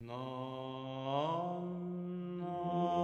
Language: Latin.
Nam, nam.